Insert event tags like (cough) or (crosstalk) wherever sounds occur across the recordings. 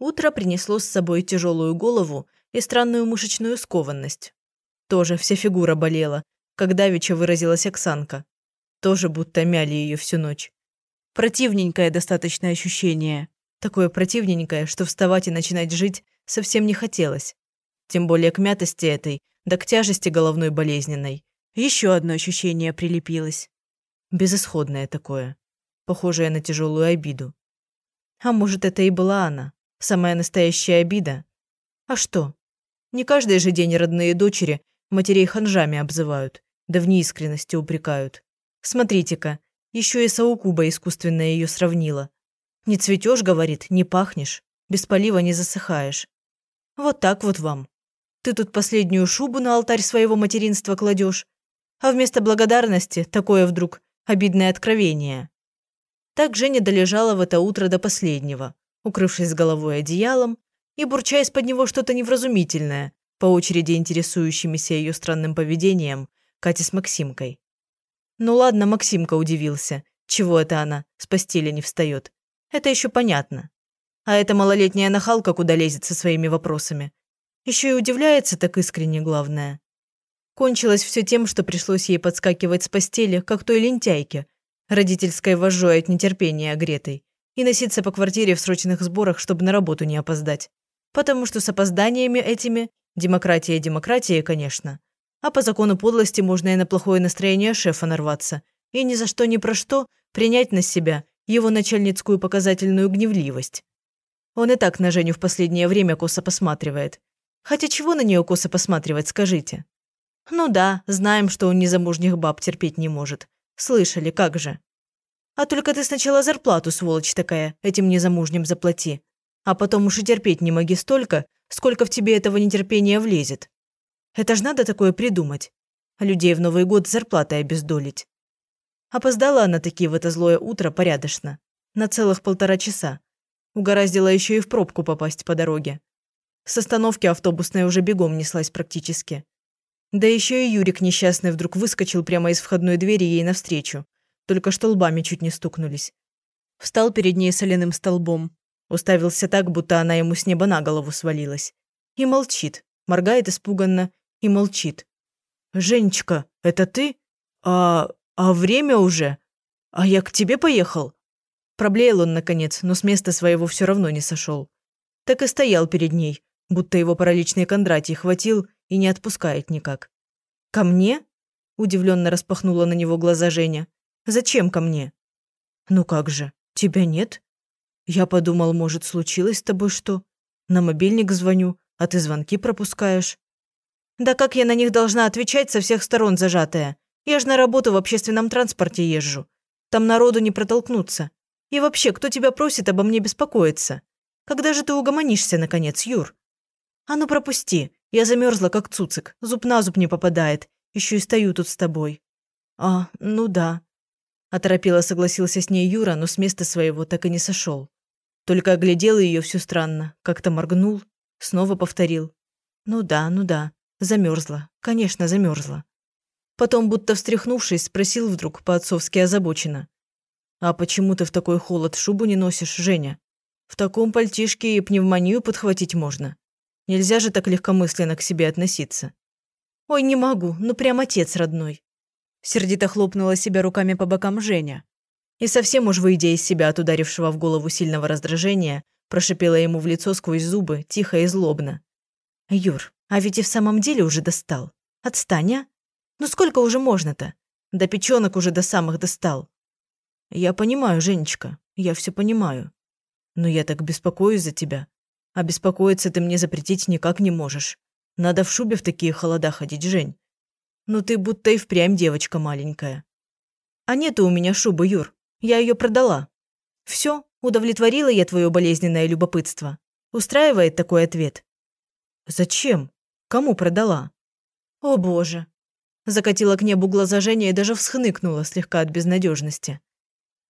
Утро принесло с собой тяжелую голову и странную мышечную скованность. Тоже вся фигура болела, как давеча выразилась Оксанка. Тоже будто мяли ее всю ночь. Противненькое достаточное ощущение. Такое противненькое, что вставать и начинать жить совсем не хотелось. Тем более к мятости этой, да к тяжести головной болезненной. Еще одно ощущение прилепилось. Безысходное такое. Похожее на тяжелую обиду. А может, это и была она. Самая настоящая обида. А что? Не каждый же день родные дочери матерей ханжами обзывают, да в неискренности упрекают. Смотрите-ка, еще и Саукуба искусственно ее сравнила. Не цветешь, говорит, не пахнешь, без полива не засыхаешь. Вот так вот вам. Ты тут последнюю шубу на алтарь своего материнства кладешь, а вместо благодарности такое вдруг обидное откровение. Так Женя долежала в это утро до последнего, укрывшись головой одеялом и бурча из-под него что-то невразумительное, по очереди интересующимися ее странным поведением, Кате с Максимкой. Ну ладно, Максимка удивился. Чего это она с постели не встает? Это еще понятно. А эта малолетняя нахалка куда лезет со своими вопросами. Еще и удивляется так искренне, главное. Кончилось все тем, что пришлось ей подскакивать с постели, как той лентяйке, родительской вожжой от нетерпения огретой, и носиться по квартире в срочных сборах, чтобы на работу не опоздать. Потому что с опозданиями этими, демократия демократия, конечно, а по закону подлости можно и на плохое настроение шефа нарваться. И ни за что ни про что принять на себя его начальницкую показательную гневливость. Он и так на Женю в последнее время косо посматривает. Хотя чего на нее косо посматривать, скажите? Ну да, знаем, что он незамужних баб терпеть не может. Слышали, как же. А только ты сначала зарплату, сволочь такая, этим незамужним заплати. А потом уж и терпеть не моги столько, сколько в тебе этого нетерпения влезет. Это ж надо такое придумать. А людей в Новый год зарплатой обездолить. Опоздала она таки в это злое утро порядочно. На целых полтора часа. Угораздила еще и в пробку попасть по дороге. С остановки автобусная уже бегом неслась практически. Да еще и Юрик несчастный вдруг выскочил прямо из входной двери ей навстречу. Только что лбами чуть не стукнулись. Встал перед ней соляным столбом. Уставился так, будто она ему с неба на голову свалилась. И молчит, моргает испуганно и молчит. «Женечка, это ты? А... а время уже? А я к тебе поехал?» Проблеял он, наконец, но с места своего все равно не сошел. Так и стоял перед ней, будто его параличный Кондратий хватил и не отпускает никак. «Ко мне?» – удивленно распахнула на него глаза Женя. «Зачем ко мне?» «Ну как же, тебя нет?» «Я подумал, может, случилось с тобой что? На мобильник звоню, а ты звонки пропускаешь». Да как я на них должна отвечать со всех сторон зажатая? Я ж на работу в общественном транспорте езжу. Там народу не протолкнуться. И вообще, кто тебя просит обо мне беспокоиться? Когда же ты угомонишься, наконец, Юр? А ну пропусти. Я замерзла, как цуцик. Зуб на зуб не попадает. Еще и стою тут с тобой. А, ну да. Оторопело согласился с ней Юра, но с места своего так и не сошел. Только оглядел ее все странно, как-то моргнул, снова повторил. Ну да, ну да. Замерзла. Конечно, замерзла. Потом, будто встряхнувшись, спросил вдруг по-отцовски озабоченно. «А почему ты в такой холод шубу не носишь, Женя? В таком пальтишке и пневмонию подхватить можно. Нельзя же так легкомысленно к себе относиться». «Ой, не могу, ну прям отец родной». Сердито хлопнула себя руками по бокам Женя. И совсем уж выйдя из себя от ударившего в голову сильного раздражения, прошипела ему в лицо сквозь зубы, тихо и злобно. «Юр, а ведь и в самом деле уже достал. Отстань, а? Ну сколько уже можно-то? До печенок уже до самых достал. Я понимаю, Женечка, я все понимаю. Но я так беспокоюсь за тебя. А беспокоиться ты мне запретить никак не можешь. Надо в шубе в такие холода ходить, Жень. Ну ты будто и впрямь девочка маленькая. А нету у меня шубы, Юр. Я ее продала. Все, удовлетворила я твое болезненное любопытство. Устраивает такой ответ? Зачем? Кому продала?» «О боже!» Закатила к небу глаза Женя и даже всхныкнула слегка от безнадежности.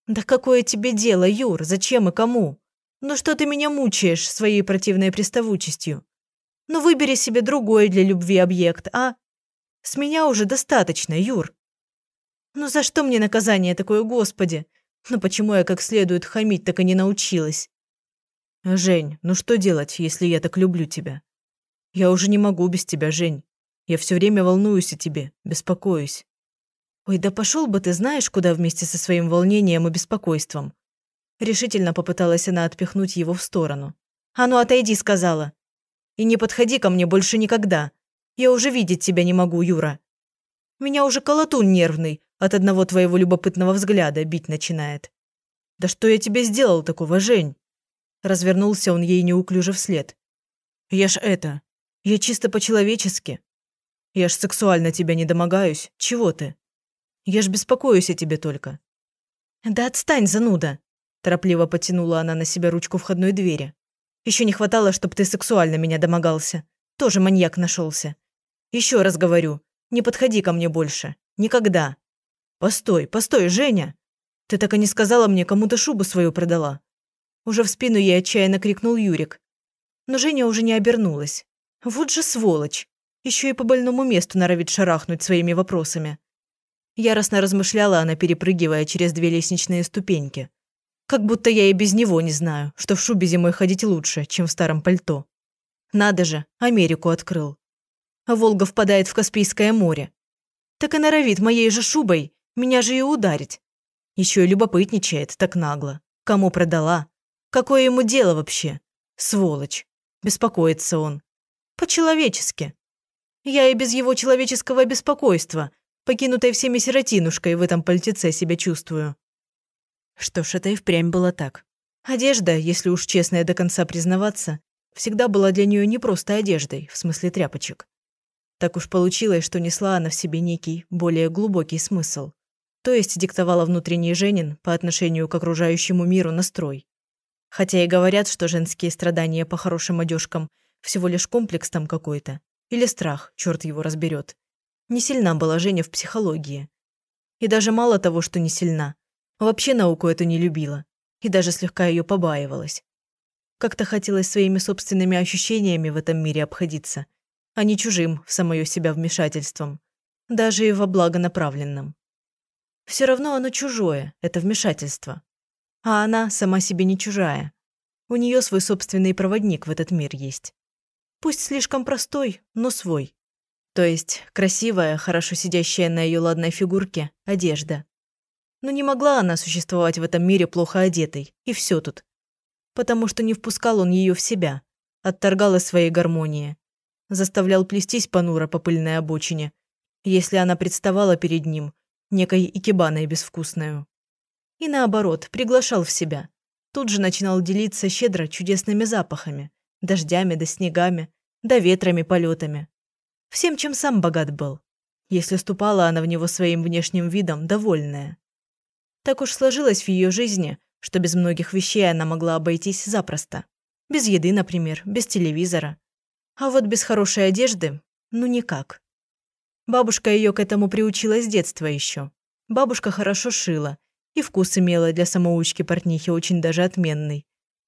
«Да какое тебе дело, Юр? Зачем и кому? Ну что ты меня мучаешь своей противной приставучестью? Ну выбери себе другой для любви объект, а? С меня уже достаточно, Юр. Ну за что мне наказание такое, Господи? Ну почему я как следует хамить так и не научилась?» «Жень, ну что делать, если я так люблю тебя? Я уже не могу без тебя, Жень. Я все время волнуюсь о тебе, беспокоюсь». «Ой, да пошел бы ты знаешь, куда вместе со своим волнением и беспокойством». Решительно попыталась она отпихнуть его в сторону. «А ну, отойди», — сказала. «И не подходи ко мне больше никогда. Я уже видеть тебя не могу, Юра. Меня уже колотун нервный от одного твоего любопытного взгляда бить начинает. Да что я тебе сделал такого, Жень?» Развернулся он ей неуклюже вслед. «Я ж это... Я чисто по-человечески. Я ж сексуально тебя не домогаюсь. Чего ты? Я ж беспокоюсь о тебе только». «Да отстань, зануда!» Торопливо потянула она на себя ручку входной двери. Еще не хватало, чтобы ты сексуально меня домогался. Тоже маньяк нашелся. Еще раз говорю, не подходи ко мне больше. Никогда. Постой, постой, Женя. Ты так и не сказала мне, кому ты шубу свою продала. Уже в спину ей отчаянно крикнул Юрик. Но Женя уже не обернулась. Вот же сволочь. Еще и по больному месту норовит шарахнуть своими вопросами. Яростно размышляла она, перепрыгивая через две лестничные ступеньки. Как будто я и без него не знаю, что в шубе зимой ходить лучше, чем в старом пальто. Надо же, Америку открыл. А Волга впадает в Каспийское море. Так и норовит моей же шубой меня же и ударить. Еще и любопытничает так нагло. Кому продала? Какое ему дело вообще? Сволочь. Беспокоится он. По-человечески. Я и без его человеческого беспокойства, покинутой всеми сиротинушкой в этом пальтеце себя чувствую. Что ж, это и впрямь было так. Одежда, если уж честно и до конца признаваться, всегда была для нее не просто одеждой, в смысле тряпочек. Так уж получилось, что несла она в себе некий, более глубокий смысл. То есть диктовала внутренний Женин по отношению к окружающему миру настрой. Хотя и говорят, что женские страдания по хорошим одежкам всего лишь комплекс там какой-то. Или страх, черт его разберет. Не сильна была Женя в психологии. И даже мало того, что не сильна, Вообще науку эту не любила и даже слегка ее побаивалась. Как-то хотелось своими собственными ощущениями в этом мире обходиться, а не чужим в самое себя вмешательством, даже и во благо направленном. Все равно оно чужое, это вмешательство. А она сама себе не чужая. У нее свой собственный проводник в этот мир есть. Пусть слишком простой, но свой. То есть красивая, хорошо сидящая на ее ладной фигурке одежда. Но не могла она существовать в этом мире плохо одетой, и все тут. Потому что не впускал он ее в себя, отторгал из своей гармонии, заставлял плестись понуро по пыльной обочине, если она представала перед ним некой икебаной безвкусную. И наоборот, приглашал в себя. Тут же начинал делиться щедро чудесными запахами, дождями да снегами, да ветрами полетами. Всем, чем сам богат был, если ступала она в него своим внешним видом, довольная. Так уж сложилось в ее жизни, что без многих вещей она могла обойтись запросто. Без еды, например, без телевизора. А вот без хорошей одежды – ну никак. Бабушка ее к этому приучила с детства еще. Бабушка хорошо шила, и вкус имела для самоучки-портнихи очень даже отменный.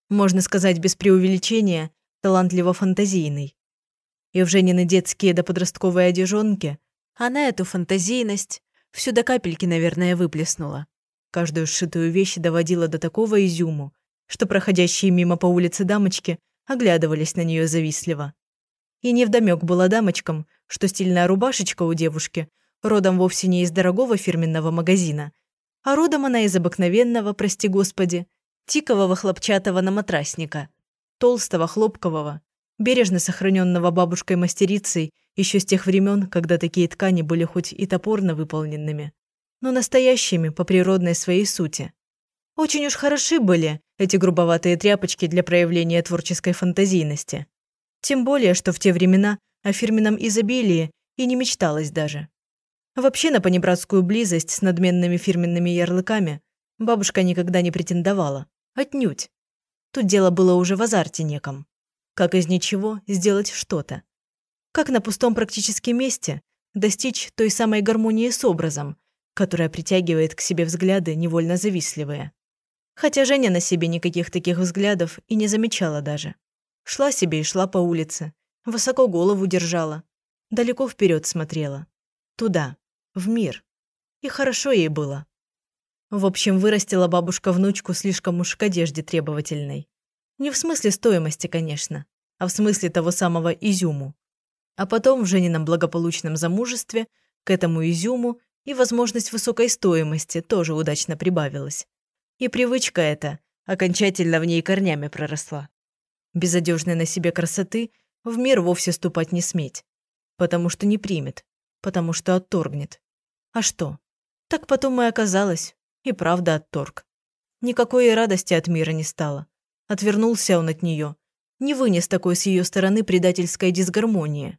Можно сказать, без преувеличения, талантливо-фантазийный. И в Женины детские до подростковые одежонки она эту фантазийность всю до капельки, наверное, выплеснула. Каждую сшитую вещь доводила до такого изюму, что проходящие мимо по улице дамочки оглядывались на нее завистливо. И невдомёк было дамочкам, что стильная рубашечка у девушки родом вовсе не из дорогого фирменного магазина, а родом она из обыкновенного, прости господи, тикового хлопчатого на матрасника, толстого, хлопкового, бережно сохраненного бабушкой-мастерицей еще с тех времен, когда такие ткани были хоть и топорно выполненными, но настоящими по природной своей сути. Очень уж хороши были эти грубоватые тряпочки для проявления творческой фантазийности. Тем более, что в те времена о фирменном изобилии и не мечталось даже. Вообще на понебратскую близость с надменными фирменными ярлыками бабушка никогда не претендовала. Отнюдь. Тут дело было уже в азарте неком. Как из ничего сделать что-то. Как на пустом практически месте достичь той самой гармонии с образом, которая притягивает к себе взгляды невольно завистливые. Хотя Женя на себе никаких таких взглядов и не замечала даже. Шла себе и шла по улице, высоко голову держала, далеко вперед смотрела. Туда, в мир. И хорошо ей было. В общем, вырастила бабушка внучку слишком уж к одежде требовательной. Не в смысле стоимости, конечно, а в смысле того самого изюму. А потом в Женином благополучном замужестве к этому изюму и возможность высокой стоимости тоже удачно прибавилась. И привычка эта окончательно в ней корнями проросла. Безодежной на себе красоты в мир вовсе ступать не сметь, потому что не примет, потому что отторгнет. А что? Так потом и оказалось, и правда отторг. Никакой и радости от мира не стало. Отвернулся он от нее, не вынес такой с ее стороны предательской дисгармонии.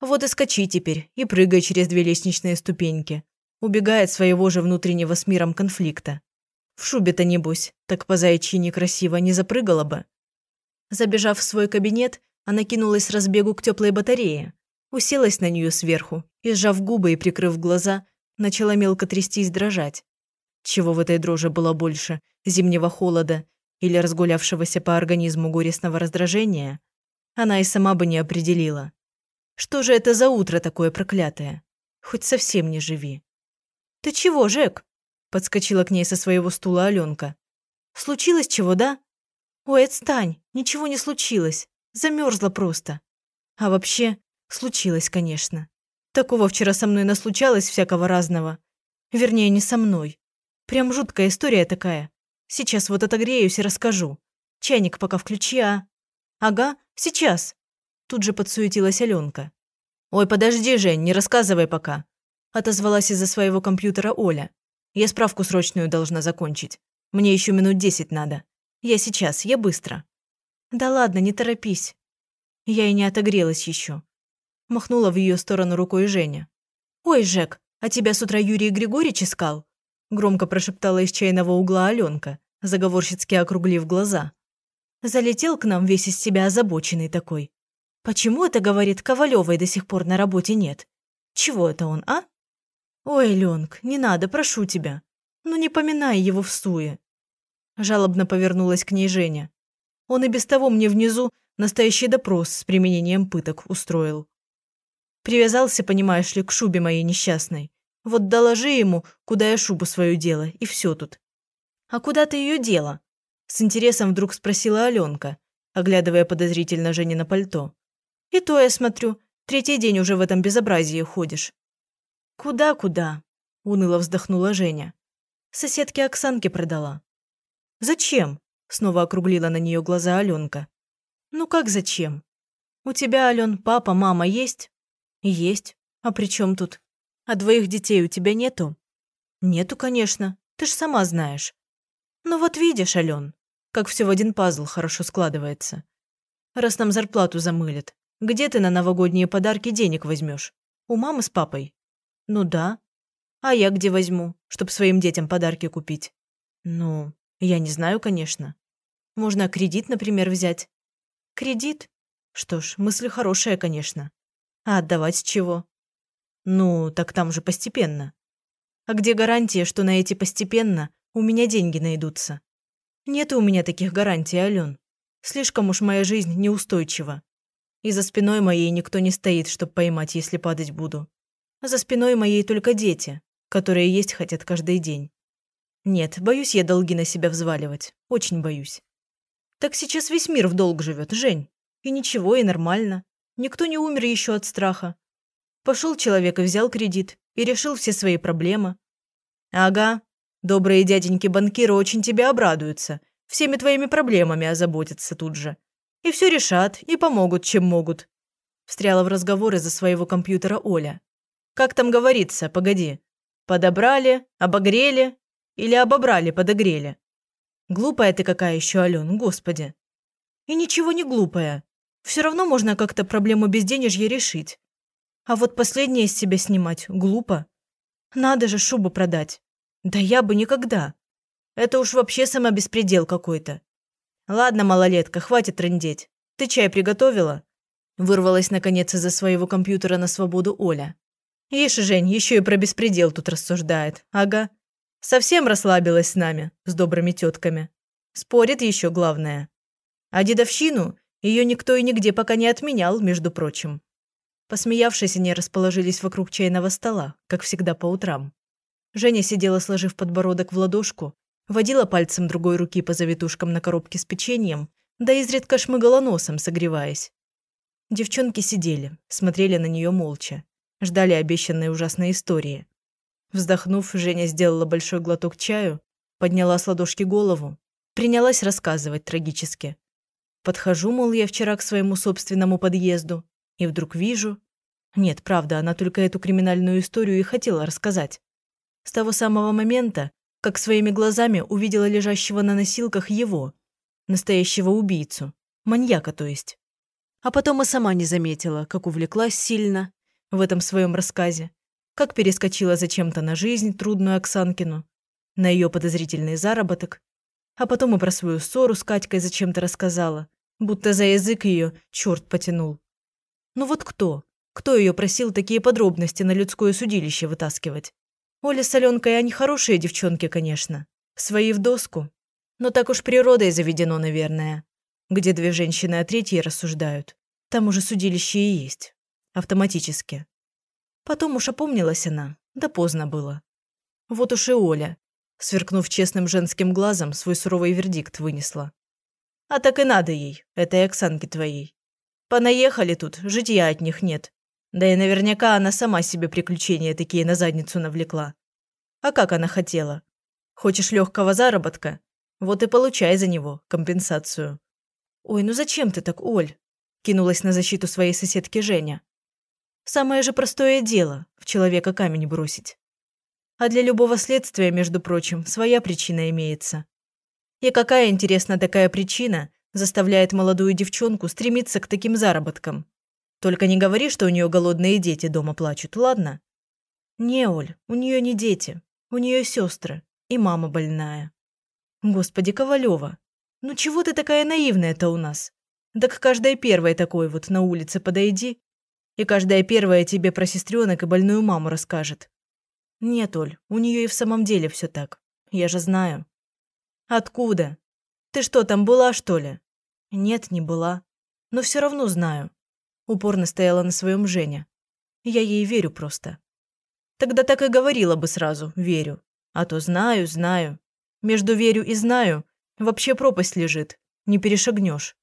Вот и скачи теперь, и прыгай через две лестничные ступеньки. Убегает своего же внутреннего с миром конфликта. В шубе-то, небось, так по заячьи некрасиво не запрыгала бы. Забежав в свой кабинет, она кинулась с разбегу к теплой батарее, уселась на нее сверху и, сжав губы и прикрыв глаза, начала мелко трястись дрожать. Чего в этой дрожи было больше – зимнего холода или разгулявшегося по организму горестного раздражения, она и сама бы не определила. Что же это за утро такое проклятое? Хоть совсем не живи. «Ты чего, Жек?» – подскочила к ней со своего стула Аленка. «Случилось чего, да?» «Ой, отстань, ничего не случилось. Замерзла просто. А вообще, случилось, конечно. Такого вчера со мной наслучалось всякого разного. Вернее, не со мной. Прям жуткая история такая. Сейчас вот отогреюсь и расскажу. Чайник пока включи, а? Ага, сейчас. Тут же подсуетилась Аленка. Ой, подожди, Жень, не рассказывай пока. Отозвалась из-за своего компьютера Оля. Я справку срочную должна закончить. Мне еще минут десять надо. Я сейчас, я быстро. Да ладно, не торопись. Я и не отогрелась еще. Махнула в ее сторону рукой Женя. Ой, Жек, а тебя с утра Юрий Григорьевич искал? Громко прошептала из чайного угла Аленка, заговорщицки округлив глаза. Залетел к нам весь из себя озабоченный такой. Почему это, говорит, Ковалевой до сих пор на работе нет? Чего это он, а? Ой, Ленк, не надо, прошу тебя. Ну не поминай его в суе. Жалобно повернулась к ней Женя. Он и без того мне внизу настоящий допрос с применением пыток устроил. Привязался, понимаешь ли, к шубе моей несчастной. Вот доложи ему, куда я шубу свою дела, и все тут. А куда ты ее дела? С интересом вдруг спросила Аленка, оглядывая подозрительно Жене на пальто. И то я смотрю, третий день уже в этом безобразии ходишь. Куда-куда? Уныло вздохнула Женя. Соседке Оксанке продала. Зачем? Снова округлила на нее глаза Аленка. Ну как зачем? У тебя, Ален, папа, мама есть? Есть. А при чем тут? А двоих детей у тебя нету? Нету, конечно. Ты ж сама знаешь. Ну вот видишь, Ален, как все в один пазл хорошо складывается. Раз нам зарплату замылят, где ты на новогодние подарки денег возьмешь? У мамы с папой? Ну да. А я где возьму, чтобы своим детям подарки купить? Ну, я не знаю, конечно. Можно кредит, например, взять. Кредит? Что ж, мысль хорошая, конечно. А отдавать с чего? Ну, так там же постепенно. А где гарантия, что на эти постепенно у меня деньги найдутся? Нет у меня таких гарантий, Ален. Слишком уж моя жизнь неустойчива. И за спиной моей никто не стоит, чтобы поймать, если падать буду. А за спиной моей только дети, которые есть хотят каждый день. Нет, боюсь я долги на себя взваливать. Очень боюсь. Так сейчас весь мир в долг живет, Жень. И ничего, и нормально. Никто не умер еще от страха. Пошел человек и взял кредит, и решил все свои проблемы. Ага, добрые дяденьки-банкиры очень тебе обрадуются, всеми твоими проблемами озаботятся тут же. И все решат, и помогут, чем могут. Встряла в разговор из-за своего компьютера Оля. Как там говорится, погоди. Подобрали, обогрели или обобрали, подогрели. Глупая ты какая еще, Ален, господи. И ничего не глупая. Все равно можно как-то проблему безденежья решить. А вот последнее из себя снимать глупо. Надо же шубу продать. Да я бы никогда. Это уж вообще самобеспредел какой-то. Ладно, малолетка, хватит трындеть. Ты чай приготовила? Вырвалась, наконец, из-за своего компьютера на свободу Оля. Ишь, Жень, еще и про беспредел тут рассуждает. Ага. Совсем расслабилась с нами, с добрыми тетками. Спорит еще главное. А дедовщину ее никто и нигде пока не отменял, между прочим. Посмеявшись, они расположились вокруг чайного стола, как всегда по утрам. Женя сидела, сложив подбородок в ладошку, водила пальцем другой руки по завитушкам на коробке с печеньем, да изредка шмыгала носом, согреваясь. Девчонки сидели, смотрели на нее молча, ждали обещанной ужасной истории. Вздохнув, Женя сделала большой глоток чаю, подняла с ладошки голову, принялась рассказывать трагически. Подхожу, мол, я вчера к своему собственному подъезду, и вдруг вижу... Нет, правда, она только эту криминальную историю и хотела рассказать. С того самого момента, как своими глазами увидела лежащего на носилках его, настоящего убийцу, маньяка то есть. А потом и сама не заметила, как увлеклась сильно в этом своем рассказе, как перескочила зачем-то на жизнь трудную Оксанкину, на ее подозрительный заработок, а потом и про свою ссору с Катькой зачем-то рассказала, будто за язык ее черт потянул. Ну вот кто? Кто ее просил такие подробности на людское судилище вытаскивать? Оля с Аленкой, они хорошие девчонки, конечно. Свои в доску. Но так уж природой заведено, наверное. Где две женщины о третьей рассуждают. Там уже судилище и есть. Автоматически. Потом уж опомнилась она. Да поздно было. Вот уж и Оля, сверкнув честным женским глазом, свой суровый вердикт вынесла. А так и надо ей, этой Оксанке твоей. Понаехали тут, житья от них нет. Да и наверняка она сама себе приключения такие на задницу навлекла. А как она хотела? Хочешь легкого заработка? Вот и получай за него компенсацию. «Ой, ну зачем ты так, Оль?» – кинулась на защиту своей соседки Женя. «Самое же простое дело – в человека камень бросить. А для любого следствия, между прочим, своя причина имеется. И какая, интересно, такая причина заставляет молодую девчонку стремиться к таким заработкам? Только не говори, что у нее голодные дети дома плачут, ладно? Не, Оль, у нее не дети, у нее сестры и мама больная. Господи, Ковалева, ну чего ты такая наивная-то у нас? Да к каждой первой такой вот на улице подойди, и каждая первая тебе про сестренок и больную маму расскажет. Нет, Оль, у нее и в самом деле все так. Я же знаю. Откуда? Ты что, там была, что ли? Нет, не была. Но все равно знаю. Упорно стояла на своем Женя. Я ей верю просто. Тогда так и говорила бы сразу, верю. А то знаю, знаю. Между верю и знаю вообще пропасть лежит. Не перешагнешь.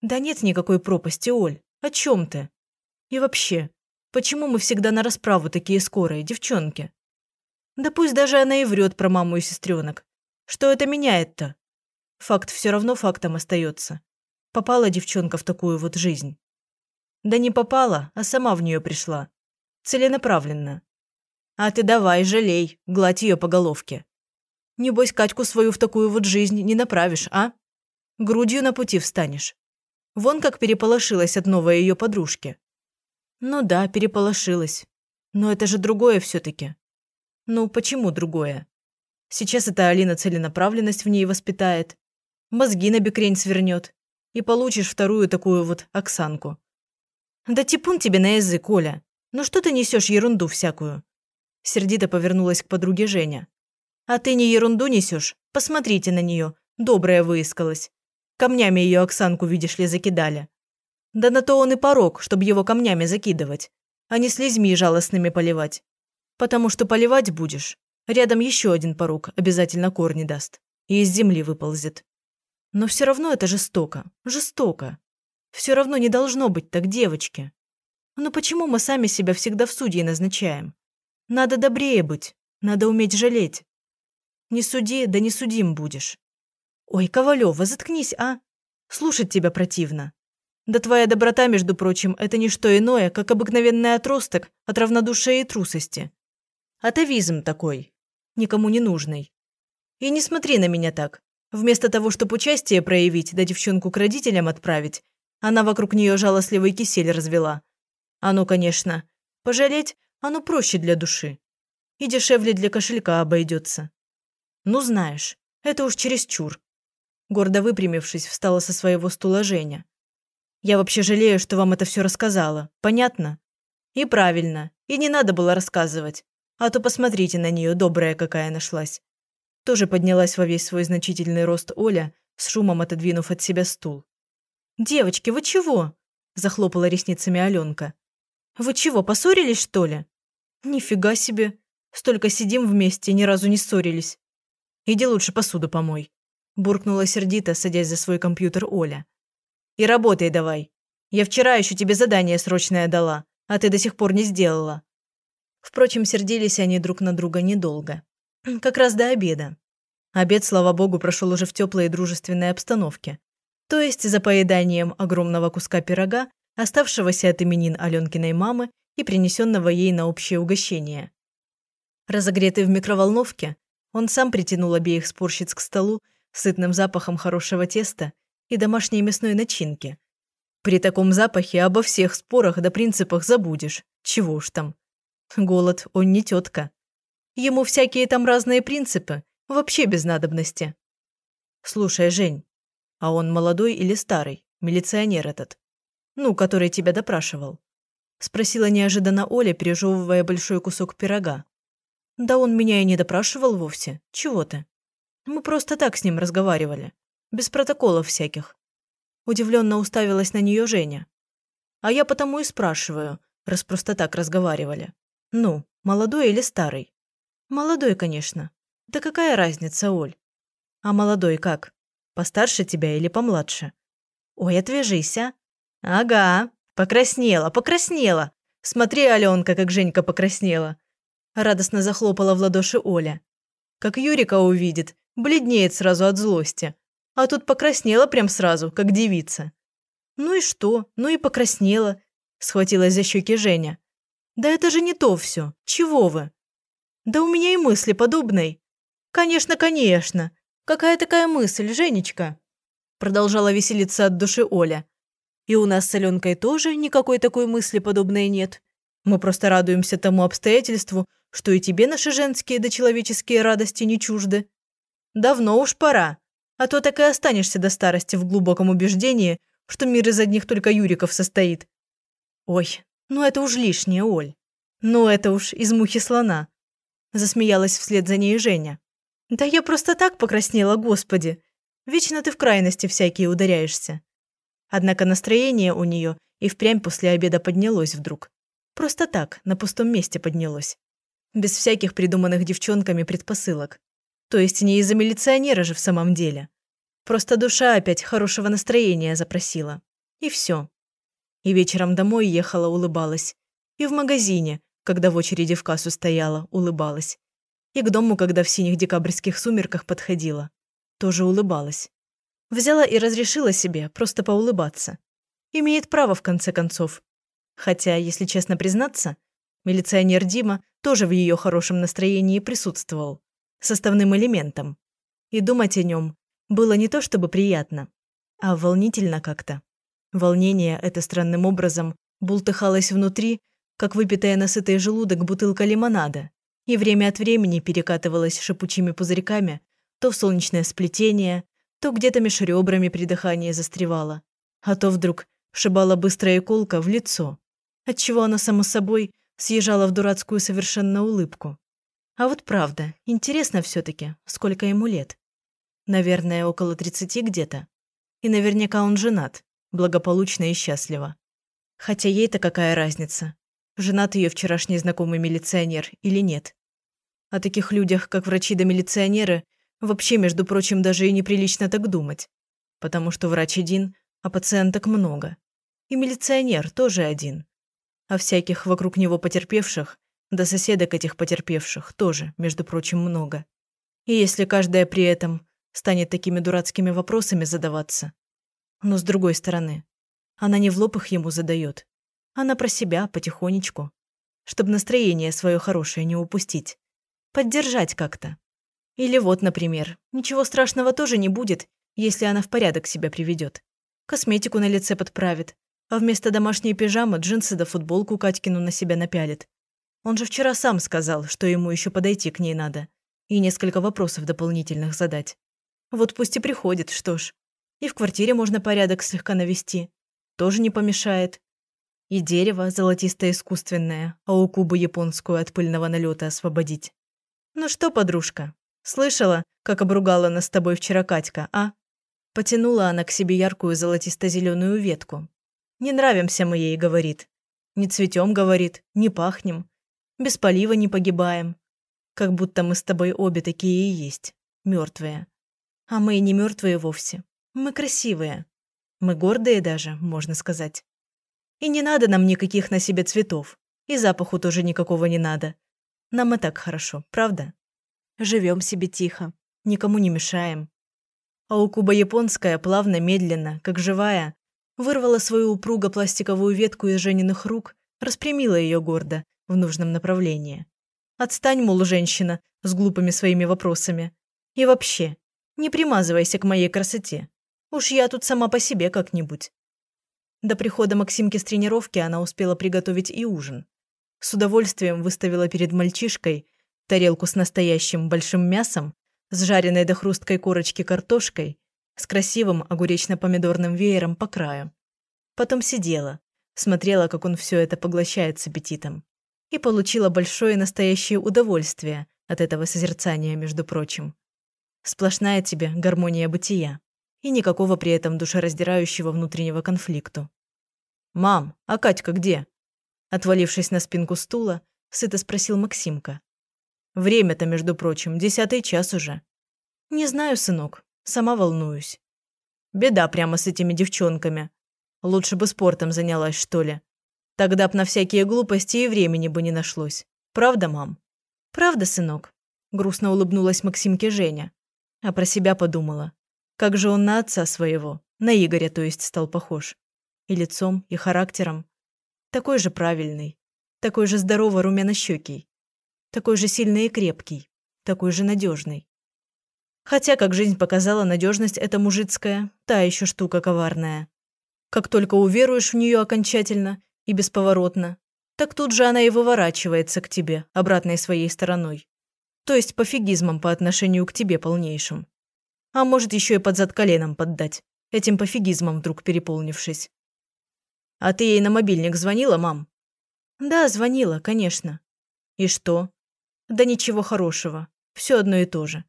Да нет никакой пропасти, Оль. О чем ты? И вообще, почему мы всегда на расправу такие скорые, девчонки? Да пусть даже она и врет про маму и сестренок. Что это меняет-то? Факт все равно фактом остается. Попала девчонка в такую вот жизнь. Да не попала, а сама в нее пришла. Целенаправленно. А ты давай, жалей, гладь ее по головке. Небось, Катьку свою в такую вот жизнь не направишь, а? Грудью на пути встанешь. Вон как переполошилась от новой ее подружки. Ну да, переполошилась. Но это же другое все-таки. Ну, почему другое? Сейчас эта Алина целенаправленность в ней воспитает. Мозги на бекрень свернет. И получишь вторую такую вот Оксанку. Да типун тебе на язык, Оля. Ну что ты несешь ерунду всякую? Сердито повернулась к подруге Женя. А ты не ерунду несешь? Посмотрите на нее. Добрая выискалась. Камнями ее Оксанку, видишь ли, закидали. Да на то он и порог, чтобы его камнями закидывать, а не слезьми жалостными поливать. Потому что поливать будешь, рядом еще один порог обязательно корни даст и из земли выползет. Но все равно это жестоко, жестоко. Все равно не должно быть так, девочки. Но почему мы сами себя всегда в судьи назначаем? Надо добрее быть, надо уметь жалеть. Не суди, да не судим будешь. Ой, Ковалева, заткнись, а? Слушать тебя противно. Да твоя доброта, между прочим, это не что иное, как обыкновенный отросток от равнодушия и трусости. Атовизм такой, никому не нужный. И не смотри на меня так. Вместо того, чтобы участие проявить, да девчонку к родителям отправить, она вокруг нее жалостливый кисель развела. Оно, конечно, пожалеть, оно проще для души. И дешевле для кошелька обойдется. «Ну, знаешь, это уж чересчур». Гордо выпрямившись, встала со своего стула Женя. «Я вообще жалею, что вам это все рассказала. Понятно?» «И правильно. И не надо было рассказывать. А то посмотрите на нее, добрая какая нашлась». Тоже поднялась во весь свой значительный рост Оля, с шумом отодвинув от себя стул. «Девочки, вы чего?» – захлопала ресницами Аленка. «Вы чего, поссорились, что ли?» «Нифига себе. Столько сидим вместе, ни разу не ссорились. Иди лучше посуду помой. буркнула сердито, садясь за свой компьютер Оля. «И работай давай. Я вчера еще тебе задание срочное дала, а ты до сих пор не сделала». Впрочем, сердились они друг на друга недолго. (clears throat) Как раз до обеда. Обед, слава богу, прошел уже в теплой и дружественной обстановке. То есть за поеданием огромного куска пирога, оставшегося от именин Аленкиной мамы и принесенного ей на общее угощение. Разогретый в микроволновке, он сам притянул обеих спорщиц к столу сытным запахом хорошего теста и домашней мясной начинки. При таком запахе обо всех спорах да принципах забудешь. Чего уж там. Голод, он не тетка. Ему всякие там разные принципы, вообще без надобности. Слушай, Жень, а он молодой или старый, милиционер этот? Ну, который тебя допрашивал. Спросила неожиданно Оля, пережевывая большой кусок пирога. Да он меня и не допрашивал вовсе. Чего ты? Мы просто так с ним разговаривали. Без протоколов всяких. Удивленно уставилась на нее Женя. А я потому и спрашиваю, раз просто так разговаривали. Ну, молодой или старый? Молодой, конечно. Да какая разница, Оль? А молодой как? Постарше тебя или помладше? Ой, отвяжись, а? Ага, покраснела, покраснела. Смотри, Аленка, как Женька покраснела. Радостно захлопала в ладоши Оля. Как Юрика увидит, бледнеет сразу от злости. А тут покраснела прям сразу, как девица. Ну и что? Ну и покраснела. Схватилась за щеки Женя. Да это же не то все. Чего вы? Да у меня и мысли подобной. Конечно, конечно. Какая такая мысль, Женечка? Продолжала веселиться от души Оля. И у нас с Аленкой тоже никакой такой мысли подобной нет. Мы просто радуемся тому обстоятельству, что и тебе наши женские да человеческие радости не чужды. Давно уж пора, а то так и останешься до старости в глубоком убеждении, что мир из одних только Юриков состоит. Ой, ну это уж лишнее, Оль. Ну это уж из мухи слона. Засмеялась вслед за ней Женя. Да я просто так покраснела, господи. Вечно ты в крайности всякие ударяешься. Однако настроение у нее и впрямь после обеда поднялось вдруг. Просто так, на пустом месте поднялось без всяких придуманных девчонками предпосылок. То есть не из-за милиционера же в самом деле. Просто душа опять хорошего настроения запросила. И все. И вечером домой ехала, улыбалась. И в магазине, когда в очереди в кассу стояла, улыбалась. И к дому, когда в синих декабрьских сумерках подходила. Тоже улыбалась. Взяла и разрешила себе просто поулыбаться. Имеет право, в конце концов. Хотя, если честно признаться, Милиционер Дима тоже в ее хорошем настроении присутствовал, составным элементом. И думать о нем было не то чтобы приятно, а волнительно как-то. Волнение это странным образом бултыхалось внутри, как выпитая насытый желудок бутылка лимонада, и время от времени перекатывалось шипучими пузырьками то в солнечное сплетение, то где-то меж ребрами при дыхании застревало, а то вдруг шибала быстрая иголка в лицо, отчего оно само собой съезжала в дурацкую совершенно улыбку. А вот правда, интересно все таки сколько ему лет. Наверное, около тридцати где-то. И наверняка он женат, благополучно и счастливо. Хотя ей-то какая разница, женат ее вчерашний знакомый милиционер или нет. О таких людях, как врачи да милиционеры, вообще, между прочим, даже и неприлично так думать. Потому что врач один, а пациенток много. И милиционер тоже один а всяких вокруг него потерпевших, да соседок этих потерпевших тоже, между прочим, много. И если каждая при этом станет такими дурацкими вопросами задаваться. Но с другой стороны, она не в лоб их ему задает. Она про себя, потихонечку. Чтобы настроение свое хорошее не упустить. Поддержать как-то. Или вот, например, ничего страшного тоже не будет, если она в порядок себя приведет. Косметику на лице подправит, а вместо домашней пижамы джинсы да футболку Катькину на себя напялит. Он же вчера сам сказал, что ему еще подойти к ней надо. И несколько вопросов дополнительных задать. Вот пусть и приходит, что ж. И в квартире можно порядок слегка навести. Тоже не помешает. И дерево золотисто-искусственное, а у кубы японскую от пыльного налета освободить. Ну что, подружка, слышала, как обругала нас с тобой вчера Катька, а? Потянула она к себе яркую золотисто-зеленую ветку, не нравимся мы ей, говорит. Не цветем, говорит, не пахнем. Без полива не погибаем. Как будто мы с тобой обе такие и есть, мертвые. А мы и не мертвые вовсе. Мы красивые. Мы гордые даже, можно сказать. И не надо нам никаких на себе цветов. И запаху тоже никакого не надо. Нам и так хорошо, правда? Живем себе тихо, никому не мешаем. А у Куба японская плавно, медленно, как живая, вырвала свою упруго пластиковую ветку из Жениных рук, распрямила ее гордо, в нужном направлении. Отстань, мол, женщина, с глупыми своими вопросами. И вообще, не примазывайся к моей красоте. Уж я тут сама по себе как-нибудь. До прихода Максимки с тренировки она успела приготовить и ужин. С удовольствием выставила перед мальчишкой тарелку с настоящим большим мясом, с жареной до хрусткой корочки картошкой, с красивым огуречно-помидорным веером по краю. Потом сидела, смотрела, как он все это поглощает с аппетитом. И получила большое настоящее удовольствие от этого созерцания, между прочим. Сплошная тебе гармония бытия. И никакого при этом душераздирающего внутреннего конфликту. «Мам, а Катька где?» Отвалившись на спинку стула, сыто спросил Максимка. «Время-то, между прочим, десятый час уже». «Не знаю, сынок. Сама волнуюсь». «Беда прямо с этими девчонками. Лучше бы спортом занялась, что ли. Тогда б на всякие глупости и времени бы не нашлось. Правда, мам?» «Правда, сынок?» Грустно улыбнулась Максимке Женя. А про себя подумала. Как же он на отца своего, на Игоря, то есть, стал похож. И лицом, и характером. Такой же правильный, такой же здоровый румянощекий, такой же сильный и крепкий, такой же надежный. Хотя, как жизнь показала, надежность эта мужицкая, та еще штука коварная. Как только уверуешь в нее окончательно и бесповоротно, так тут же она и выворачивается к тебе, обратной своей стороной. То есть пофигизмом по отношению к тебе полнейшим. А может, еще и под зад коленом поддать, этим пофигизмом вдруг переполнившись. «А ты ей на мобильник звонила, мам?» «Да, звонила, конечно». «И что?» «Да ничего хорошего. Все одно и то же».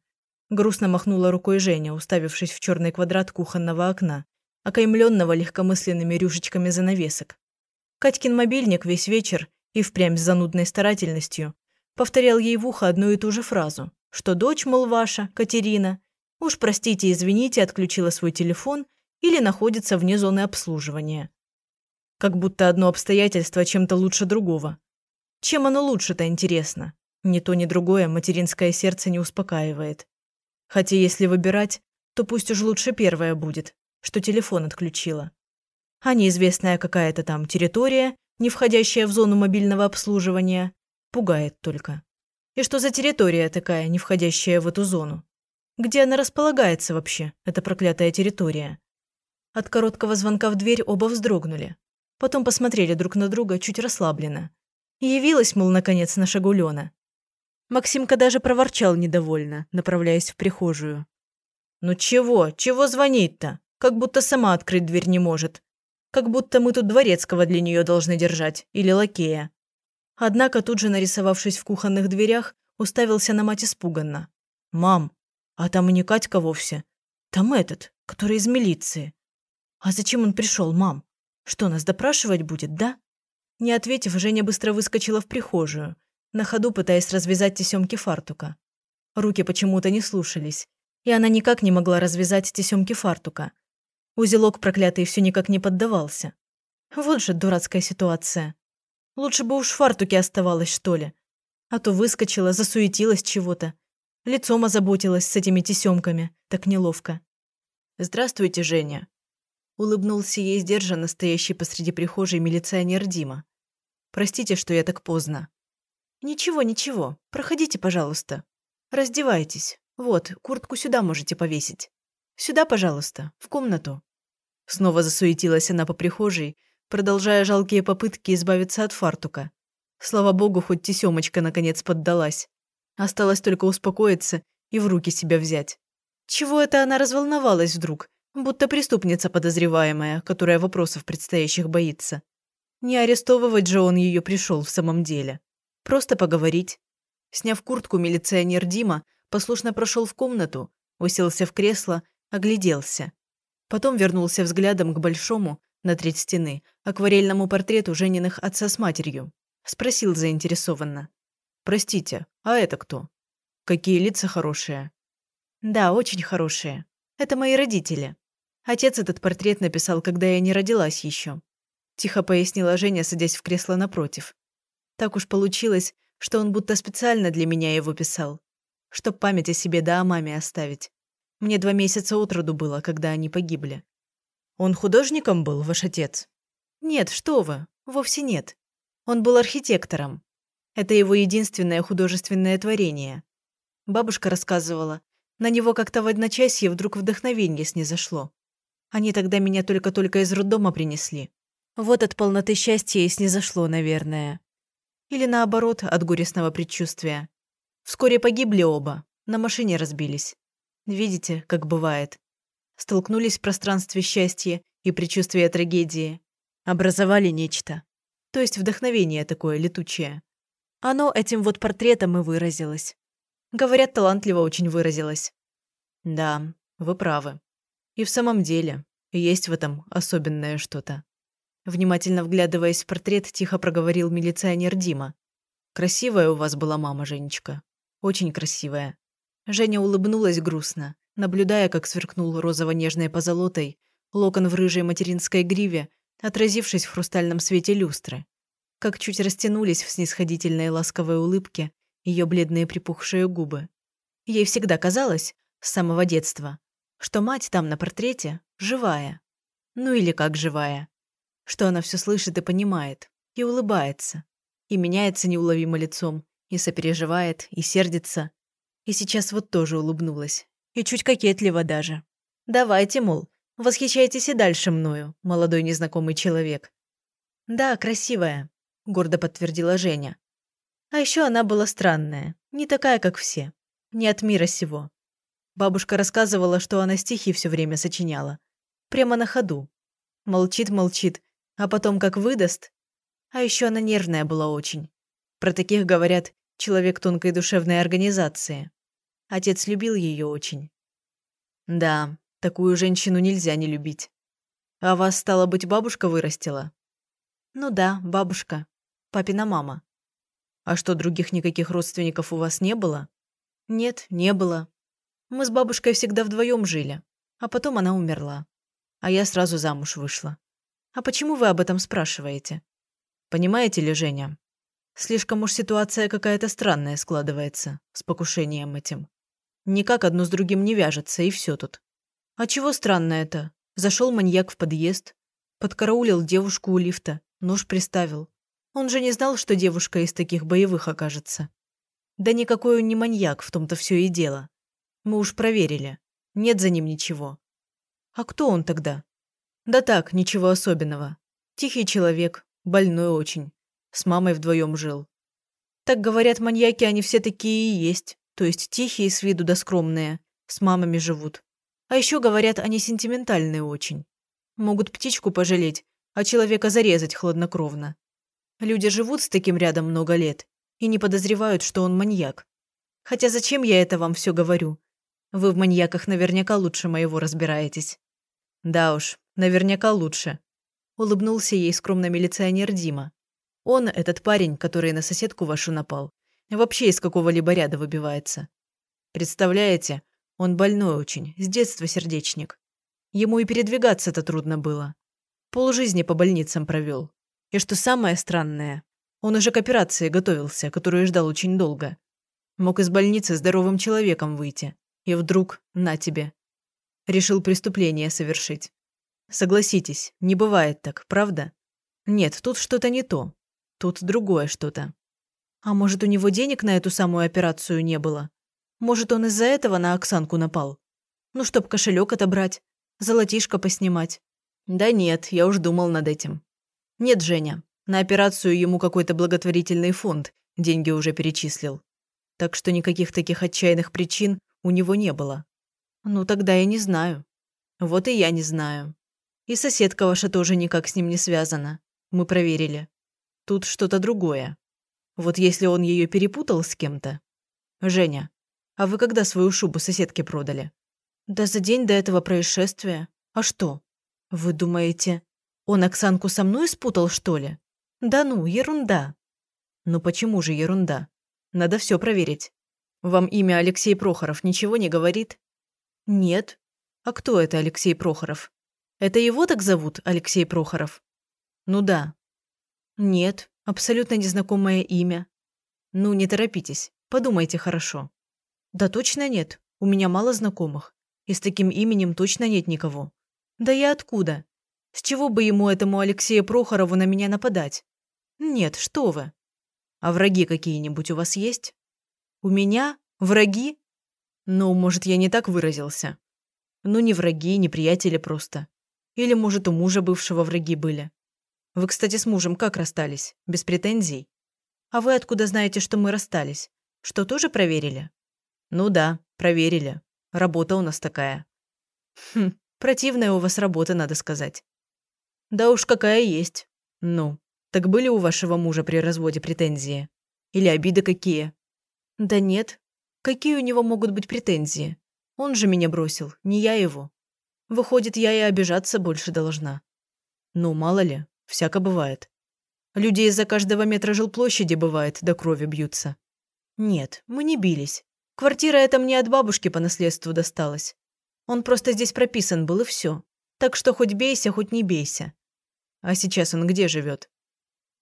Грустно махнула рукой Женя, уставившись в черный квадрат кухонного окна, окаймленного легкомысленными рюшечками занавесок. Катькин мобильник весь вечер и впрямь с занудной старательностью повторял ей в ухо одну и ту же фразу, что дочь, мол, ваша, Катерина, уж простите, извините, отключила свой телефон или находится вне зоны обслуживания. Как будто одно обстоятельство чем-то лучше другого. Чем оно лучше-то, интересно? Ни то, ни другое материнское сердце не успокаивает. Хотя если выбирать, то пусть уж лучше первое будет, что телефон отключила. А неизвестная какая-то там территория, не входящая в зону мобильного обслуживания, Пугает только. И что за территория такая, не входящая в эту зону? Где она располагается вообще, эта проклятая территория? От короткого звонка в дверь оба вздрогнули. Потом посмотрели друг на друга чуть расслабленно. Явилась, мол, наконец, наша Гулёна. Максимка даже проворчал недовольно, направляясь в прихожую. «Ну чего? Чего звонить-то? Как будто сама открыть дверь не может. Как будто мы тут дворецкого для нее должны держать. Или лакея. Однако тут же, нарисовавшись в кухонных дверях, уставился на мать испуганно. «Мам, а там и не Катька вовсе. Там этот, который из милиции. А зачем он пришел, мам? Что, нас допрашивать будет, да?» Не ответив, Женя быстро выскочила в прихожую, на ходу пытаясь развязать тесемки фартука. Руки почему-то не слушались, и она никак не могла развязать тесемки фартука. Узелок проклятый все никак не поддавался. Вот же дурацкая ситуация. Лучше бы уж в фартуке оставалась, что ли. А то выскочила, засуетилась чего-то. Лицом озаботилась с этими тесемками. Так неловко. «Здравствуйте, Женя», – улыбнулся ей сдержанно стоящий посреди прихожей милиционер Дима. «Простите, что я так поздно». «Ничего, ничего. Проходите, пожалуйста. Раздевайтесь. Вот, куртку сюда можете повесить. Сюда, пожалуйста, в комнату». Снова засуетилась она по прихожей, продолжая жалкие попытки избавиться от фартука. Слава богу, хоть тесемочка наконец поддалась. Осталось только успокоиться и в руки себя взять. Чего это она разволновалась вдруг, будто преступница подозреваемая, которая вопросов предстоящих боится. Не арестовывать же он ее пришел в самом деле. Просто поговорить. Сняв куртку, милиционер Дима послушно прошел в комнату, уселся в кресло, огляделся. Потом вернулся взглядом к большому, на треть стены, акварельному портрету Жениных отца с матерью. Спросил заинтересованно. «Простите, а это кто? Какие лица хорошие?» «Да, очень хорошие. Это мои родители. Отец этот портрет написал, когда я не родилась еще. Тихо пояснила Женя, садясь в кресло напротив. Так уж получилось, что он будто специально для меня его писал. Чтоб память о себе да о маме оставить. Мне два месяца от роду было, когда они погибли. Он художником был, ваш отец? Нет, что вы, вовсе нет. Он был архитектором. Это его единственное художественное творение. Бабушка рассказывала, на него как-то в одночасье вдруг вдохновение снизошло. Они тогда меня только-только из роддома принесли. Вот от полноты счастья и снизошло, наверное. Или наоборот, от горестного предчувствия. Вскоре погибли оба, на машине разбились. Видите, как бывает. Столкнулись в пространстве счастья и предчувствия трагедии. Образовали нечто. То есть вдохновение такое летучее. Оно этим вот портретом и выразилось. Говорят, талантливо очень выразилось. Да, вы правы. И в самом деле, есть в этом особенное что-то. Внимательно вглядываясь в портрет, тихо проговорил милиционер Дима. «Красивая у вас была мама, Женечка. Очень красивая». Женя улыбнулась грустно, наблюдая, как сверкнул розово-нежной позолотой локон в рыжей материнской гриве, отразившись в хрустальном свете люстры. Как чуть растянулись в снисходительной ласковой улыбке ее бледные припухшие губы. Ей всегда казалось, с самого детства, что мать там на портрете живая. Ну или как живая. Что она все слышит и понимает, и улыбается, и меняется неуловимо лицом, и сопереживает, и сердится. И сейчас вот тоже улыбнулась. И чуть кокетливо даже. «Давайте, мол, восхищайтесь и дальше мною, молодой незнакомый человек». «Да, красивая», – гордо подтвердила Женя. А еще она была странная, не такая, как все. Не от мира сего. Бабушка рассказывала, что она стихи все время сочиняла. Прямо на ходу. Молчит-молчит, а потом как выдаст. А еще она нервная была очень. Про таких говорят человек тонкой душевной организации. Отец любил ее очень. Да, такую женщину нельзя не любить. А вас, стало быть, бабушка вырастила? Ну да, бабушка. Папина мама. А что, других никаких родственников у вас не было? Нет, не было. Мы с бабушкой всегда вдвоем жили. А потом она умерла. А я сразу замуж вышла. А почему вы об этом спрашиваете? Понимаете ли, Женя? Слишком уж ситуация какая-то странная складывается с покушением этим. Никак одно с другим не вяжется, и все тут. А чего странно это? Зашел маньяк в подъезд, подкараулил девушку у лифта, нож приставил. Он же не знал, что девушка из таких боевых окажется. Да никакой он не маньяк, в том-то все и дело. Мы уж проверили. Нет за ним ничего. А кто он тогда? Да так, ничего особенного. Тихий человек, больной очень. С мамой вдвоем жил. Так говорят, маньяки они все такие и есть. То есть тихие с виду да скромные. С мамами живут. А еще говорят, они сентиментальные очень. Могут птичку пожалеть, а человека зарезать хладнокровно. Люди живут с таким рядом много лет и не подозревают, что он маньяк. Хотя зачем я это вам все говорю? Вы в маньяках наверняка лучше моего разбираетесь. Да уж, наверняка лучше. Улыбнулся ей скромно милиционер Дима. Он, этот парень, который на соседку вашу напал, вообще из какого-либо ряда выбивается. Представляете, он больной очень, с детства сердечник. Ему и передвигаться-то трудно было. Полжизни по больницам провел. И что самое странное, он уже к операции готовился, которую ждал очень долго. Мог из больницы здоровым человеком выйти. И вдруг, на тебе. Решил преступление совершить. Согласитесь, не бывает так, правда? Нет, тут что-то не то. Тут другое что-то. А может, у него денег на эту самую операцию не было? Может, он из-за этого на Оксанку напал? Ну, чтоб кошелек отобрать, золотишко поснимать. Да нет, я уж думал над этим. «Нет, Женя. На операцию ему какой-то благотворительный фонд деньги уже перечислил. Так что никаких таких отчаянных причин у него не было. Ну, тогда я не знаю. Вот и я не знаю. И соседка ваша тоже никак с ним не связана. Мы проверили. Тут что-то другое. Вот если он ее перепутал с кем-то. Женя, а вы когда свою шубу соседке продали? Да за день до этого происшествия. А что? Вы думаете, он Оксанку со мной спутал, что ли? Да ну, ерунда. Ну почему же ерунда? Надо все проверить. Вам имя Алексей Прохоров ничего не говорит? Нет. А кто это Алексей Прохоров? Это его так зовут, Алексей Прохоров? Ну да. Нет, абсолютно незнакомое имя. Ну, не торопитесь, подумайте хорошо. Да точно нет, у меня мало знакомых. И с таким именем точно нет никого. Да я откуда? С чего бы ему, этому Алексею Прохорову, на меня нападать? Нет, что вы. А враги какие-нибудь у вас есть? У меня? Враги? Ну, может, я не так выразился. Ну, не враги, не приятели просто. Или, может, у мужа бывшего враги были. Вы, кстати, с мужем как расстались? Без претензий? А вы откуда знаете, что мы расстались? Что, тоже проверили? Ну да, проверили. Работа у нас такая. Хм, противная у вас работа, надо сказать. Да уж какая есть. Ну, так были у вашего мужа при разводе претензии? Или обиды какие? Да нет. Какие у него могут быть претензии? Он же меня бросил, не я его. Выходит, я и обижаться больше должна. Ну, мало ли, всяко бывает. Людей из-за каждого метра жилплощади бывает, до крови бьются. Нет, мы не бились. Квартира эта мне от бабушки по наследству досталась. Он просто здесь прописан был, и все. Так что хоть бейся, хоть не бейся. А сейчас он где живет?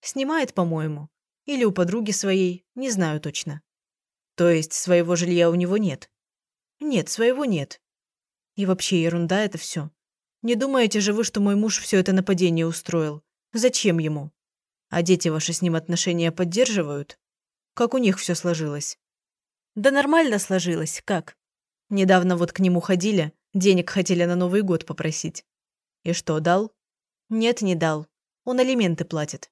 Снимает, по-моему. Или у подруги своей, не знаю точно. То есть своего жилья у него нет? Нет, своего нет. И вообще ерунда это все. Не думаете же вы, что мой муж все это нападение устроил? Зачем ему? А дети ваши с ним отношения поддерживают? Как у них все сложилось? Да нормально сложилось, как? Недавно вот к нему ходили, денег хотели на Новый год попросить. И что, дал? Нет, не дал. Он алименты платит.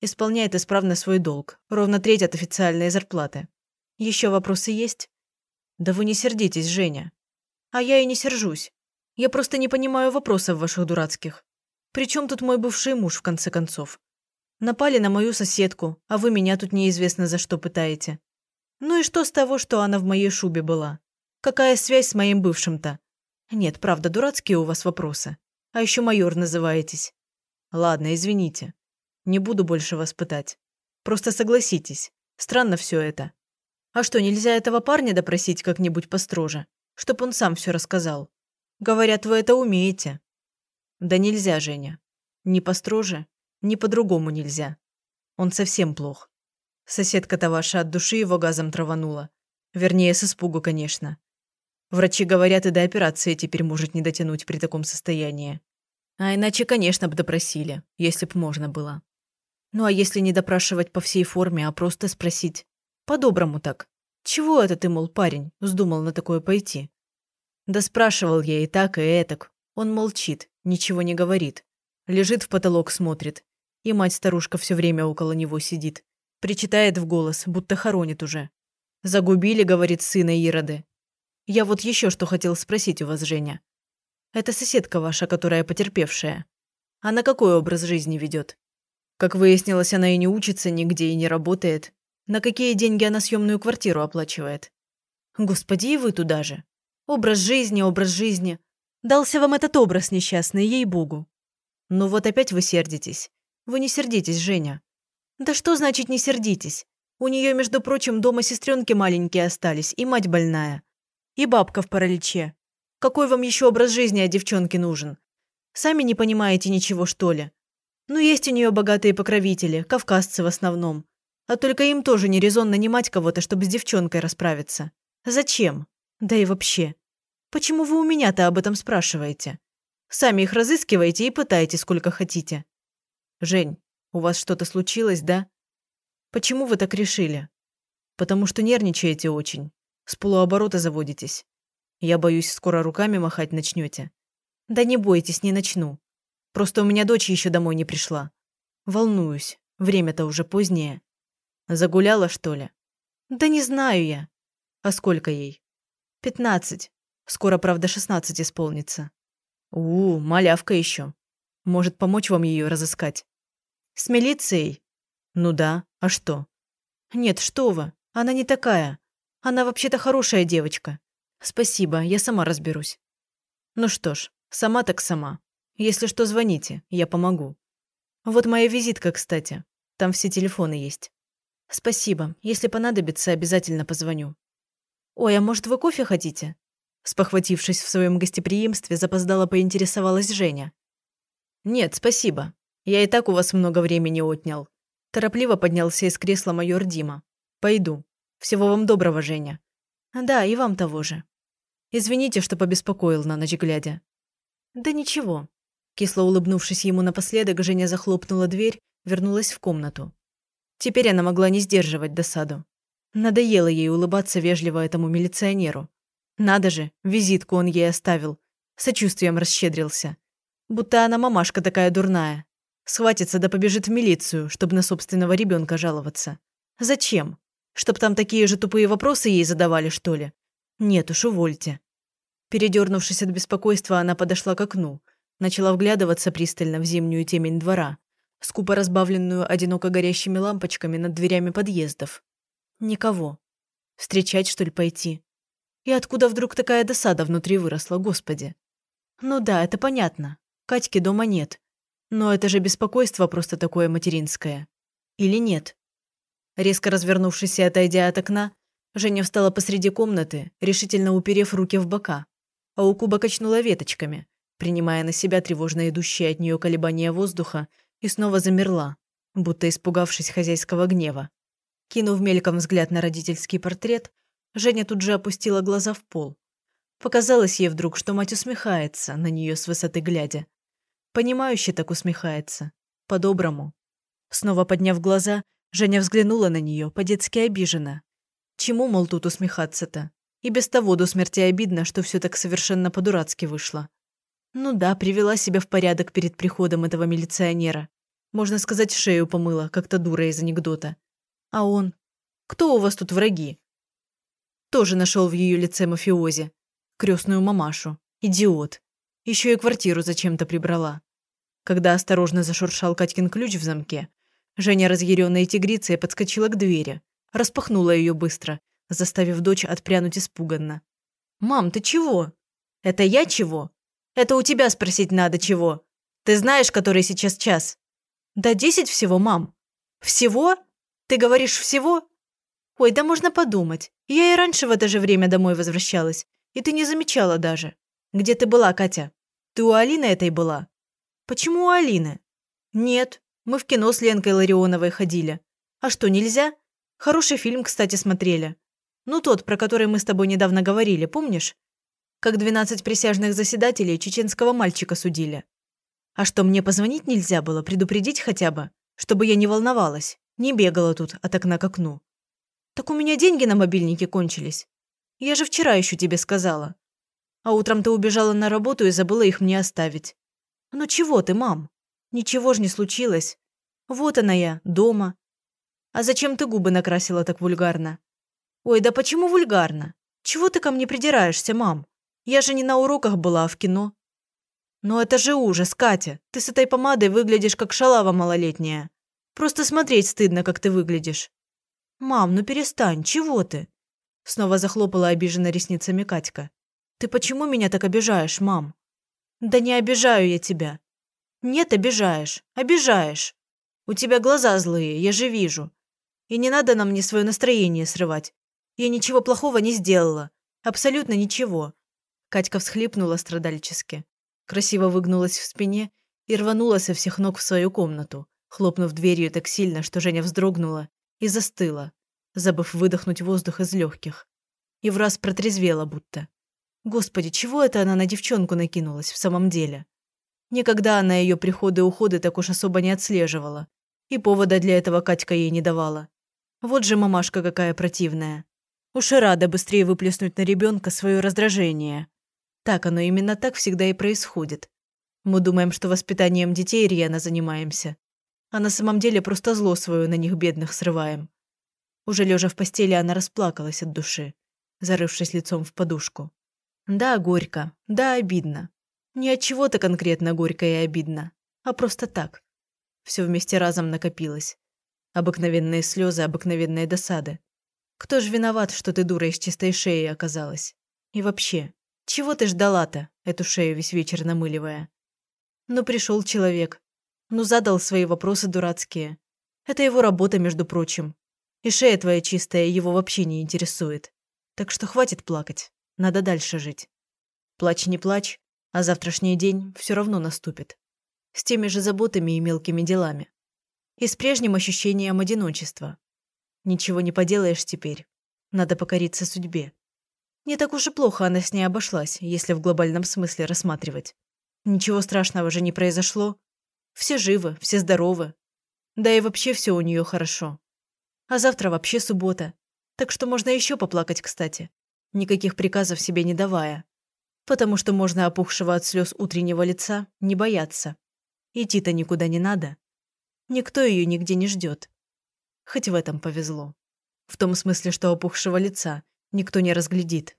Исполняет исправно свой долг. Ровно треть от официальной зарплаты. Еще вопросы есть? Да вы не сердитесь, Женя. А я и не сержусь. Я просто не понимаю вопросов ваших дурацких. Причем тут мой бывший муж, в конце концов? Напали на мою соседку, а вы меня тут неизвестно за что пытаете. Ну и что с того, что она в моей шубе была? Какая связь с моим бывшим-то? Нет, правда, дурацкие у вас вопросы. А еще майор называетесь. Ладно, извините. Не буду больше вас пытать. Просто согласитесь. Странно все это. А что, нельзя этого парня допросить как-нибудь построже? Чтоб он сам все рассказал. Говорят, вы это умеете. Да нельзя, Женя. Ни построже, ни по-другому нельзя. Он совсем плох. Соседка-то ваша от души его газом траванула. Вернее, с испугу, конечно. Врачи говорят, и до операции теперь может не дотянуть при таком состоянии. А иначе, конечно, бы допросили, если б можно было. Ну а если не допрашивать по всей форме, а просто спросить? По-доброму так. Чего это ты, мол, парень, вздумал на такое пойти? Да спрашивал я и так, и этак. Он молчит, ничего не говорит. Лежит в потолок, смотрит. И мать-старушка все время около него сидит. Причитает в голос, будто хоронит уже. «Загубили, — говорит сына Ироды. Я вот еще что хотел спросить у вас, Женя. Это соседка ваша, которая потерпевшая. Она какой образ жизни ведет? Как выяснилось, она и не учится нигде, и не работает. На какие деньги она съемную квартиру оплачивает? Господи, и вы туда же. Образ жизни, образ жизни. Дался вам этот образ несчастный, ей-богу. Ну вот опять вы сердитесь. Вы не сердитесь, Женя. Да что значит не сердитесь? У нее, между прочим, дома сестренки маленькие остались, и мать больная. И бабка в параличе. Какой вам еще образ жизни от девчонки нужен? Сами не понимаете ничего, что ли? Ну, есть у нее богатые покровители, кавказцы в основном. А только им тоже не резон нанимать кого-то, чтобы с девчонкой расправиться. Зачем? Да и вообще. Почему вы у меня-то об этом спрашиваете? Сами их разыскиваете и пытаете сколько хотите. Жень, у вас что-то случилось, да? Почему вы так решили? Потому что нервничаете очень. С полуоборота заводитесь. Я боюсь, скоро руками махать начнете. Да не бойтесь, не начну. Просто у меня дочь еще домой не пришла. Волнуюсь. Время-то уже позднее. Загуляла, что ли? Да не знаю я. А сколько ей? Пятнадцать. Скоро, правда, шестнадцать исполнится. У, малявка еще. Может, помочь вам ее разыскать? С милицией? Ну да. А что? Нет, что вы. Она не такая. Она вообще-то хорошая девочка. «Спасибо, я сама разберусь». «Ну что ж, сама так сама. Если что, звоните, я помогу. Вот моя визитка, кстати. Там все телефоны есть. Спасибо, если понадобится, обязательно позвоню. Ой, а может, вы кофе хотите? Спохватившись в своем гостеприимстве, запоздала поинтересовалась Женя. «Нет, спасибо. Я и так у вас много времени отнял». Торопливо поднялся из кресла майор Дима. «Пойду. Всего вам доброго, Женя». «Да, и вам того же». «Извините, что побеспокоил на ночь глядя». «Да ничего». Кисло улыбнувшись ему напоследок, Женя захлопнула дверь, вернулась в комнату. Теперь она могла не сдерживать досаду. Надоело ей улыбаться вежливо этому милиционеру. Надо же, визитку он ей оставил. Сочувствием расщедрился. Будто она мамашка такая дурная. Схватится да побежит в милицию, чтобы на собственного ребенка жаловаться. Зачем? Чтоб там такие же тупые вопросы ей задавали, что ли? Нет уж, увольте. Передернувшись от беспокойства, она подошла к окну. Начала вглядываться пристально в зимнюю темень двора, скупо разбавленную одиноко горящими лампочками над дверями подъездов. Никого. Встречать, что ли, пойти? И откуда вдруг такая досада внутри выросла, господи? Ну да, это понятно. Катьки дома нет. Но это же беспокойство просто такое материнское. Или нет? Резко развернувшись и отойдя от окна, Женя встала посреди комнаты, решительно уперев руки в бока. А у куба качнула веточками, принимая на себя тревожно идущие от нее колебания воздуха, и снова замерла, будто испугавшись хозяйского гнева. Кинув мельком взгляд на родительский портрет, Женя тут же опустила глаза в пол. Показалось ей вдруг, что мать усмехается, на нее с высоты глядя. Понимающе так усмехается. По-доброму. Снова подняв глаза, Женя взглянула на нее, по-детски обиженно. Чему, мол, тут усмехаться-то? И без того до смерти обидно, что все так совершенно по-дурацки вышло. Ну да, привела себя в порядок перед приходом этого милиционера. Можно сказать, шею помыла, как-то дура из анекдота. А он? Кто у вас тут враги? Тоже нашел в ее лице мафиози. Крестную мамашу. Идиот. Еще и квартиру зачем-то прибрала. Когда осторожно зашуршал Катькин ключ в замке, Женя, разъяренная тигрицей, подскочила к двери, распахнула ее быстро, заставив дочь отпрянуть испуганно. «Мам, ты чего?» «Это я чего?» «Это у тебя спросить надо чего. Ты знаешь, который сейчас час?» «Да десять всего, мам». «Всего?» Ты говоришь всего? Ой, да можно подумать. Я и раньше в это же время домой возвращалась. И ты не замечала даже. Где ты была, Катя? Ты у Алины этой была? Почему у Алины? Нет, мы в кино с Ленкой Ларионовой ходили. А что, нельзя? Хороший фильм, кстати, смотрели. Ну, тот, про который мы с тобой недавно говорили, помнишь? Как 12 присяжных заседателей чеченского мальчика судили. А что, мне позвонить нельзя было, предупредить хотя бы, чтобы я не волновалась? Не бегала тут от окна к окну. Так у меня деньги на мобильнике кончились. Я же вчера еще тебе сказала. А утром ты убежала на работу и забыла их мне оставить. Ну чего ты, мам? Ничего ж не случилось. Вот она я, дома. А зачем ты губы накрасила так вульгарно? Ой, да почему вульгарно? Чего ты ко мне придираешься, мам? Я же не на уроках была, а в кино. Но это же ужас, Катя. Ты с этой помадой выглядишь как шалава малолетняя. Просто смотреть стыдно, как ты выглядишь». «Мам, ну перестань, чего ты?» Снова захлопала обиженно ресницами Катька. «Ты почему меня так обижаешь, мам?» «Да не обижаю я тебя». «Нет, обижаешь. Обижаешь. У тебя глаза злые, я же вижу. И не надо нам мне свое настроение срывать. Я ничего плохого не сделала. Абсолютно ничего». Катька всхлипнула страдальчески. Красиво выгнулась в спине и рванула со всех ног в свою комнату хлопнув дверью так сильно, что Женя вздрогнула и застыла, забыв выдохнуть воздух из легких. И в раз протрезвела будто. Господи, чего это она на девчонку накинулась в самом деле? Никогда она ее приходы и уходы так уж особо не отслеживала. И повода для этого Катька ей не давала. Вот же мамашка какая противная. Уж и рада быстрее выплеснуть на ребенка свое раздражение. Так оно именно так всегда и происходит. Мы думаем, что воспитанием детей рьяно занимаемся а на самом деле просто зло свое на них бедных срываем. Уже лежа в постели, она расплакалась от души, зарывшись лицом в подушку. Да, горько, да, обидно. Не от чего-то конкретно горько и обидно, а просто так. Все вместе разом накопилось. Обыкновенные слезы, обыкновенные досады. Кто ж виноват, что ты дурой с чистой шеей оказалась? И вообще, чего ты ждала-то, эту шею весь вечер намыливая? Ну, пришел человек, ну, задал свои вопросы дурацкие. Это его работа, между прочим. И шея твоя чистая его вообще не интересует. Так что хватит плакать. Надо дальше жить. Плачь не плачь, а завтрашний день все равно наступит. С теми же заботами и мелкими делами. И с прежним ощущением одиночества. Ничего не поделаешь теперь. Надо покориться судьбе. Не так уж и плохо она с ней обошлась, если в глобальном смысле рассматривать. Ничего страшного же не произошло. Все живы, все здоровы. Да и вообще все у нее хорошо. А завтра вообще суббота. Так что можно еще поплакать, кстати. Никаких приказов себе не давая. Потому что можно опухшего от слез утреннего лица не бояться. Идти-то никуда не надо. Никто ее нигде не ждет. Хоть в этом повезло. В том смысле, что опухшего лица никто не разглядит.